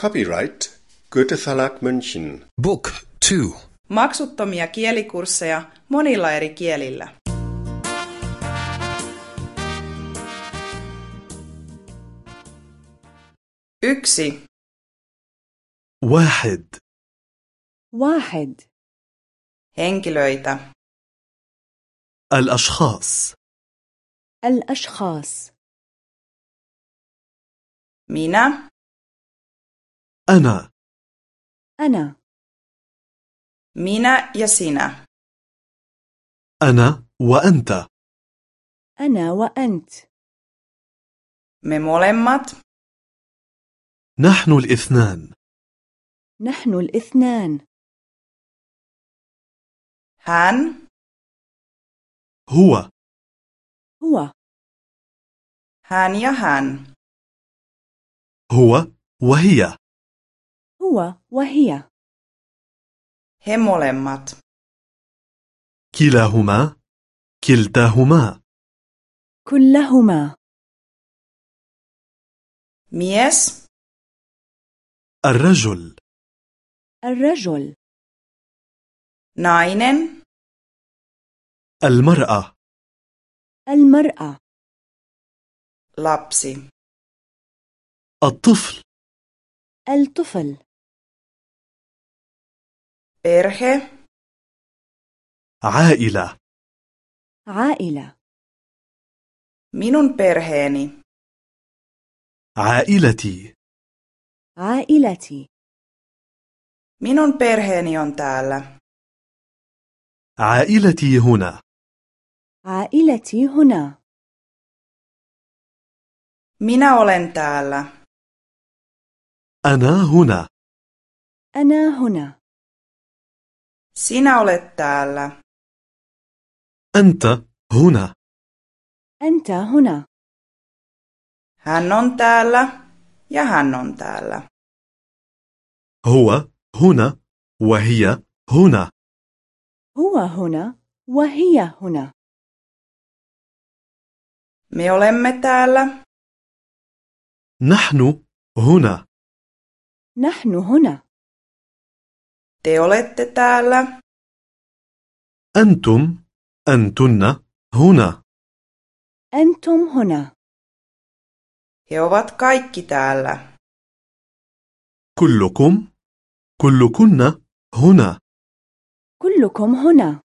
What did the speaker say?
Copyright Goethe Verlag München. Book 2. Maksuttomia kielikursseja monilla eri kielillä. Yksi, واحد واحد henkilöitä, الأشخاص الأشخاص minä, أنا. أنا. ja sinä. أنا وأنت. أنا وأنت. Me molemmat, نحن الاثنان. نحن الاثنان. hän, هو. هو. hän ja hän. هو وهي. هو وهي. He molemmat. كلاهما كلتاهما. كلهما. Mies, الرجل. الرجل. Nainen, المرأة. المرأة. Lapsi. الطفل. الطفل. Perhe, عائلة عائلة minun perheeni, عائلتي عائلتي minun perheeni on täällä. عائلتي هنا عائلتي هنا Minä olen täällä. أنا هنا أنا هنا Sinä olet täällä. أنت هنا أنت هنا Hän on täällä ja hän on täällä. هو هنا وهي هنا هو هنا وهي هنا Me olemme täällä. نحن هنا نحن هنا Te olette täällä. أنتم أنتن هنا أنتم هنا He ovat kaikki täällä. كلكم كلكن هنا كلكم هنا